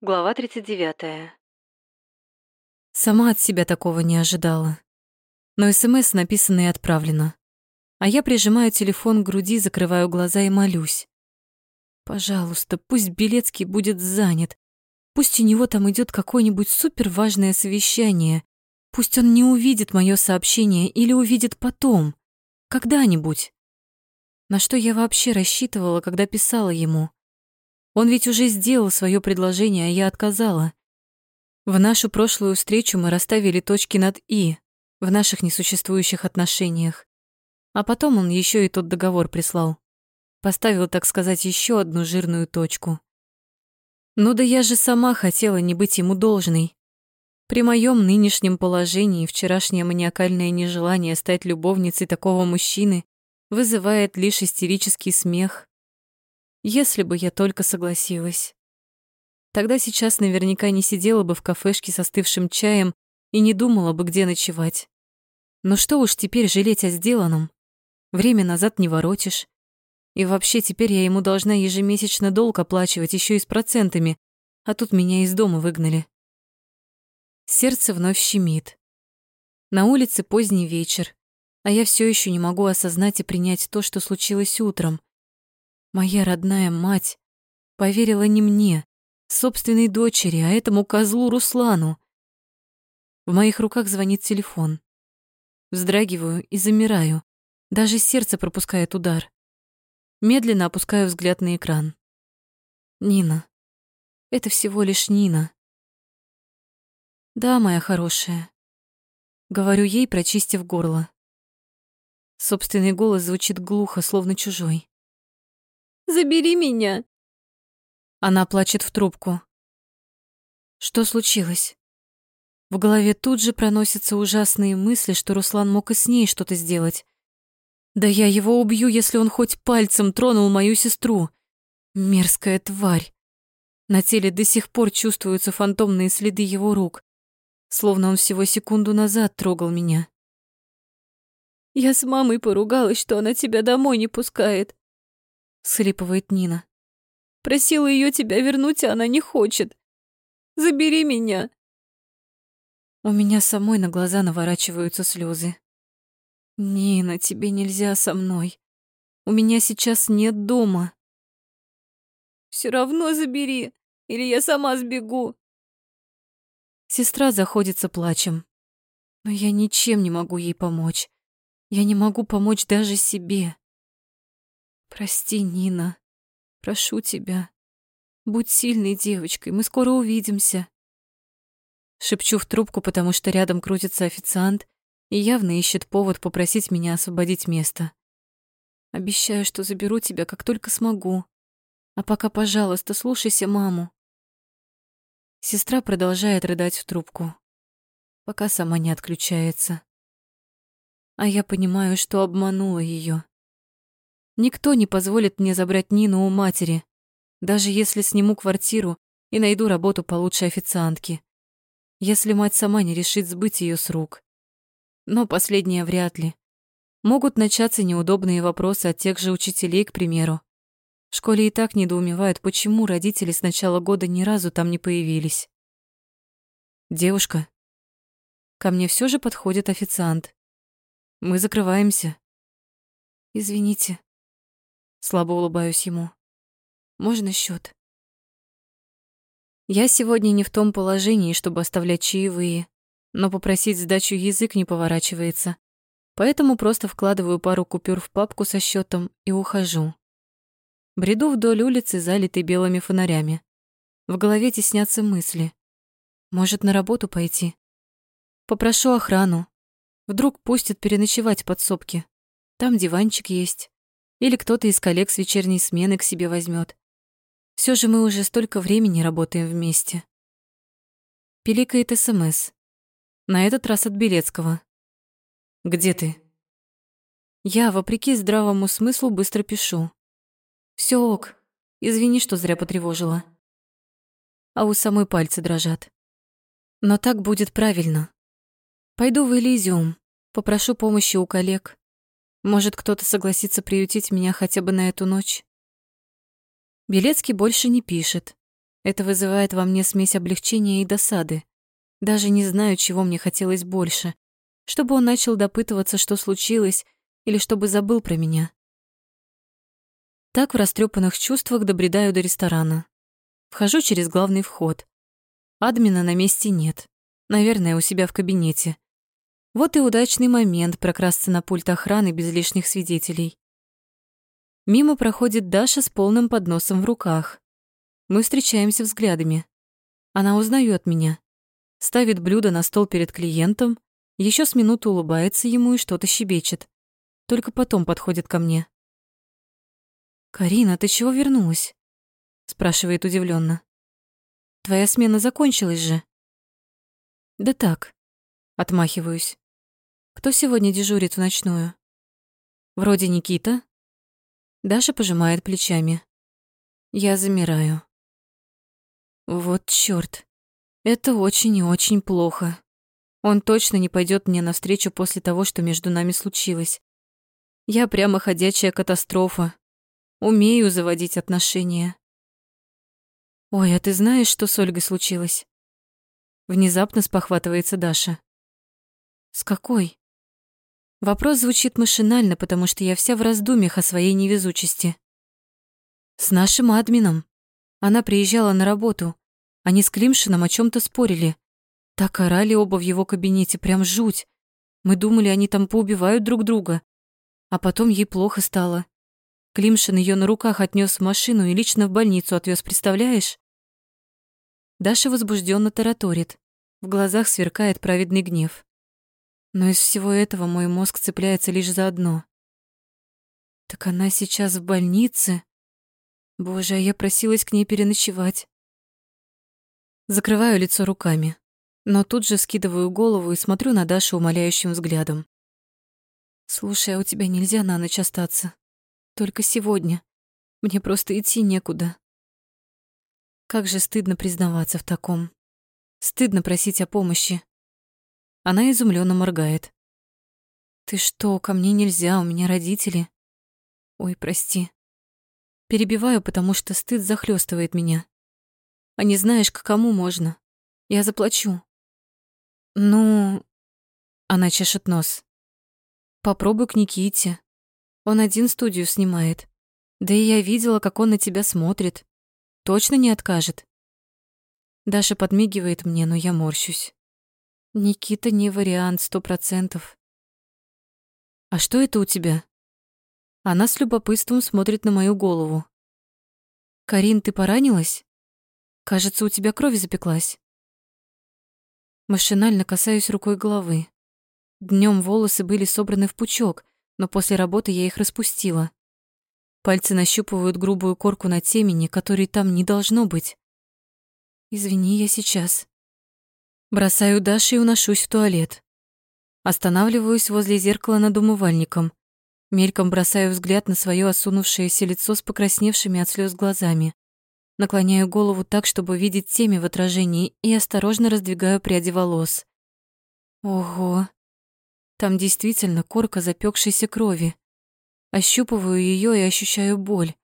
Глава 39. Сама от себя такого не ожидала. Но СМС написано и отправлено. А я прижимаю телефон к груди, закрываю глаза и молюсь. Пожалуйста, пусть Белецкий будет занят. Пусть у него там идет какое-нибудь суперважное совещание. Пусть он не увидит мое сообщение или увидит потом. Когда-нибудь. На что я вообще рассчитывала, когда писала ему? Он ведь уже сделал свое предложение, а я отказала. В нашу прошлую встречу мы расставили точки над «и» в наших несуществующих отношениях. А потом он еще и тот договор прислал. Поставил, так сказать, еще одну жирную точку. Ну да я же сама хотела не быть ему должной. При моем нынешнем положении вчерашнее маниакальное нежелание стать любовницей такого мужчины вызывает лишь истерический смех. Если бы я только согласилась. Тогда сейчас наверняка не сидела бы в кафешке со остывшим чаем и не думала бы, где ночевать. Но что уж теперь жалеть о сделанном? Время назад не воротишь. И вообще теперь я ему должна ежемесячно долг оплачивать еще и с процентами, а тут меня из дома выгнали. Сердце вновь щемит. На улице поздний вечер, а я все еще не могу осознать и принять то, что случилось утром. Моя родная мать поверила не мне, собственной дочери, а этому козлу Руслану. В моих руках звонит телефон. Вздрагиваю и замираю. Даже сердце пропускает удар. Медленно опускаю взгляд на экран. Нина. Это всего лишь Нина. Да, моя хорошая. Говорю ей, прочистив горло. Собственный голос звучит глухо, словно чужой. Забери меня!» Она плачет в трубку. Что случилось? В голове тут же проносятся ужасные мысли, что Руслан мог и с ней что-то сделать. Да я его убью, если он хоть пальцем тронул мою сестру. Мерзкая тварь. На теле до сих пор чувствуются фантомные следы его рук, словно он всего секунду назад трогал меня. Я с мамой поругалась, что она тебя домой не пускает схлипывает Нина. Просила ее тебя вернуть, а она не хочет. Забери меня. У меня самой на глаза наворачиваются слезы. Нина, тебе нельзя со мной. У меня сейчас нет дома. Все равно забери, или я сама сбегу. Сестра заходится плачем. Но я ничем не могу ей помочь. Я не могу помочь даже себе. Прости, Нина. Прошу тебя. Будь сильной девочкой, мы скоро увидимся. Шепчу в трубку, потому что рядом крутится официант и явно ищет повод попросить меня освободить место. Обещаю, что заберу тебя, как только смогу. А пока, пожалуйста, слушайся маму. Сестра продолжает рыдать в трубку, пока сама не отключается. А я понимаю, что обманула ее. Никто не позволит мне забрать Нину у матери, даже если сниму квартиру и найду работу получше официантки. Если мать сама не решит сбыть ее с рук. Но последнее вряд ли. Могут начаться неудобные вопросы от тех же учителей, к примеру. В школе и так недоумевают, почему родители с начала года ни разу там не появились. «Девушка». Ко мне все же подходит официант. Мы закрываемся. «Извините», Слабо улыбаюсь ему. Можно счет? Я сегодня не в том положении, чтобы оставлять чаевые, но попросить сдачу язык не поворачивается. Поэтому просто вкладываю пару купюр в папку со счетом и ухожу. Бреду вдоль улицы, залитой белыми фонарями. В голове теснятся мысли. Может, на работу пойти? Попрошу охрану. Вдруг пустят переночевать в подсобке. Там диванчик есть. Или кто-то из коллег с вечерней смены к себе возьмет. Все же мы уже столько времени работаем вместе. Пиликает СМС. На этот раз от Белецкого. «Где ты?» Я, вопреки здравому смыслу, быстро пишу. Все ок. Извини, что зря потревожила». А у самой пальцы дрожат. Но так будет правильно. Пойду в Элизиум, попрошу помощи у коллег. Может, кто-то согласится приютить меня хотя бы на эту ночь? Белецкий больше не пишет. Это вызывает во мне смесь облегчения и досады. Даже не знаю, чего мне хотелось больше. Чтобы он начал допытываться, что случилось, или чтобы забыл про меня. Так в растрепанных чувствах добредаю до ресторана. Вхожу через главный вход. Админа на месте нет. Наверное, у себя в кабинете. Вот и удачный момент прокрасться на пульт охраны без лишних свидетелей. Мимо проходит Даша с полным подносом в руках. Мы встречаемся взглядами. Она узнает меня. Ставит блюдо на стол перед клиентом, еще с минуту улыбается ему и что-то щебечет. Только потом подходит ко мне. «Карина, ты чего вернулась?» спрашивает удивленно. Твоя смена закончилась же. Да так, отмахиваюсь. Кто сегодня дежурит в ночную? Вроде Никита. Даша пожимает плечами. Я замираю. Вот чёрт. Это очень и очень плохо. Он точно не пойдет мне навстречу после того, что между нами случилось. Я прямо ходячая катастрофа. Умею заводить отношения. Ой, а ты знаешь, что с Ольгой случилось? Внезапно спохватывается Даша. С какой? Вопрос звучит машинально, потому что я вся в раздумьях о своей невезучести. С нашим админом. Она приезжала на работу. Они с Климшином о чем то спорили. Так орали оба в его кабинете, прям жуть. Мы думали, они там поубивают друг друга. А потом ей плохо стало. Климшин ее на руках отнес в машину и лично в больницу отвез, представляешь? Даша возбужденно тараторит. В глазах сверкает праведный гнев. Но из всего этого мой мозг цепляется лишь за одно. Так она сейчас в больнице? Боже, а я просилась к ней переночевать. Закрываю лицо руками, но тут же скидываю голову и смотрю на Дашу умоляющим взглядом. «Слушай, а у тебя нельзя на ночь остаться?» Только сегодня. Мне просто идти некуда. Как же стыдно признаваться в таком. Стыдно просить о помощи. Она изумленно моргает. Ты что, ко мне нельзя, у меня родители. Ой, прости. Перебиваю, потому что стыд захлестывает меня. А не знаешь, к кому можно. Я заплачу. Ну, она чешет нос. Попробуй к Никите. Он один студию снимает. Да и я видела, как он на тебя смотрит. Точно не откажет. Даша подмигивает мне, но я морщусь. Никита не вариант, сто процентов. А что это у тебя? Она с любопытством смотрит на мою голову. Карин, ты поранилась? Кажется, у тебя кровь запеклась. Машинально касаюсь рукой головы. Днем волосы были собраны в пучок, но после работы я их распустила. Пальцы нащупывают грубую корку на темени, которой там не должно быть. Извини, я сейчас. Бросаю Даши и уношусь в туалет. Останавливаюсь возле зеркала над умывальником. Мельком бросаю взгляд на свое осунувшееся лицо с покрасневшими от слез глазами. Наклоняю голову так, чтобы видеть теми в отражении, и осторожно раздвигаю пряди волос. Ого, там действительно корка запекшейся крови. Ощупываю ее и ощущаю боль.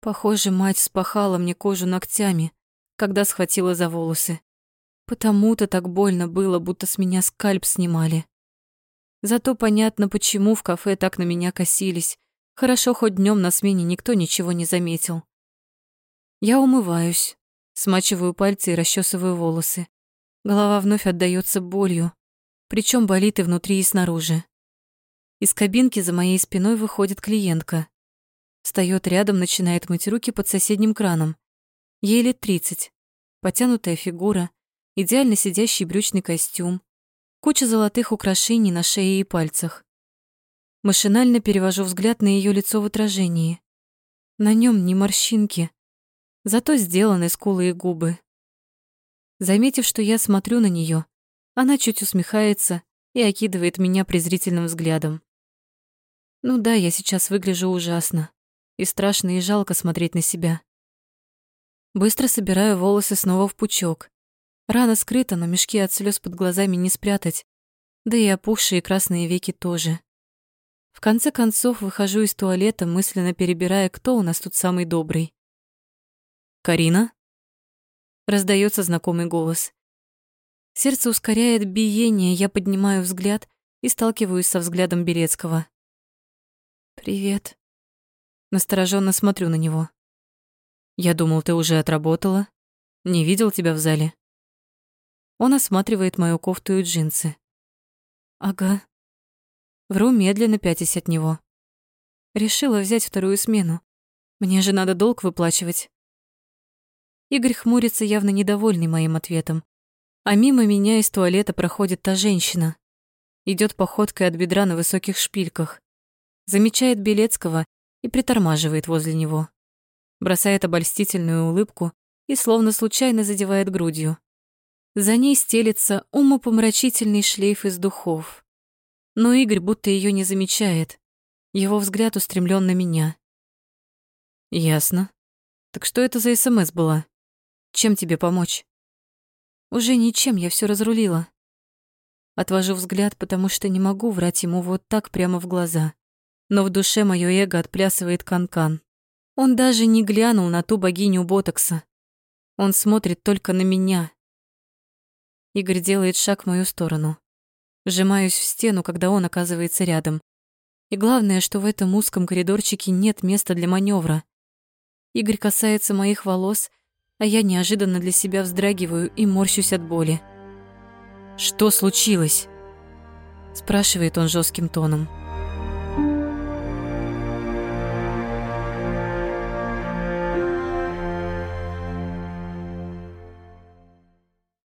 Похоже, мать спахала мне кожу ногтями, когда схватила за волосы. Потому-то так больно было, будто с меня скальп снимали. Зато понятно, почему в кафе так на меня косились. Хорошо, хоть днем на смене никто ничего не заметил. Я умываюсь, смачиваю пальцы и расчесываю волосы. Голова вновь отдаётся болью причем болит и внутри, и снаружи. Из кабинки за моей спиной выходит клиентка. Встаёт рядом, начинает мыть руки под соседним краном. Ей лет тридцать. Потянутая фигура, идеально сидящий брючный костюм, куча золотых украшений на шее и пальцах. Машинально перевожу взгляд на её лицо в отражении. На нём ни морщинки, зато сделаны скулы и губы. Заметив, что я смотрю на неё, она чуть усмехается и окидывает меня презрительным взглядом. Ну да, я сейчас выгляжу ужасно. И страшно, и жалко смотреть на себя. Быстро собираю волосы снова в пучок. Рана скрыта, но мешки от слез под глазами не спрятать. Да и опухшие красные веки тоже. В конце концов выхожу из туалета, мысленно перебирая, кто у нас тут самый добрый. «Карина?» Раздается знакомый голос. Сердце ускоряет биение, я поднимаю взгляд и сталкиваюсь со взглядом Белецкого. «Привет». Настороженно смотрю на него. «Я думал, ты уже отработала. Не видел тебя в зале». Он осматривает мою кофту и джинсы. «Ага». Вру, медленно пятясь от него. Решила взять вторую смену. Мне же надо долг выплачивать. Игорь хмурится, явно недовольный моим ответом. А мимо меня из туалета проходит та женщина. Идет походкой от бедра на высоких шпильках. Замечает Белецкого и притормаживает возле него. Бросает обольстительную улыбку и словно случайно задевает грудью. За ней стелится умопомрачительный шлейф из духов. Но Игорь будто ее не замечает. Его взгляд устремлен на меня. Ясно. Так что это за СМС была? Чем тебе помочь? Уже ничем, я все разрулила. Отвожу взгляд, потому что не могу врать ему вот так прямо в глаза. Но в душе моё эго отплясывает канкан. -кан. Он даже не глянул на ту богиню ботокса. Он смотрит только на меня. Игорь делает шаг в мою сторону. Сжимаюсь в стену, когда он оказывается рядом. И главное, что в этом узком коридорчике нет места для маневра. Игорь касается моих волос, а я неожиданно для себя вздрагиваю и морщусь от боли. «Что случилось?» спрашивает он жестким тоном.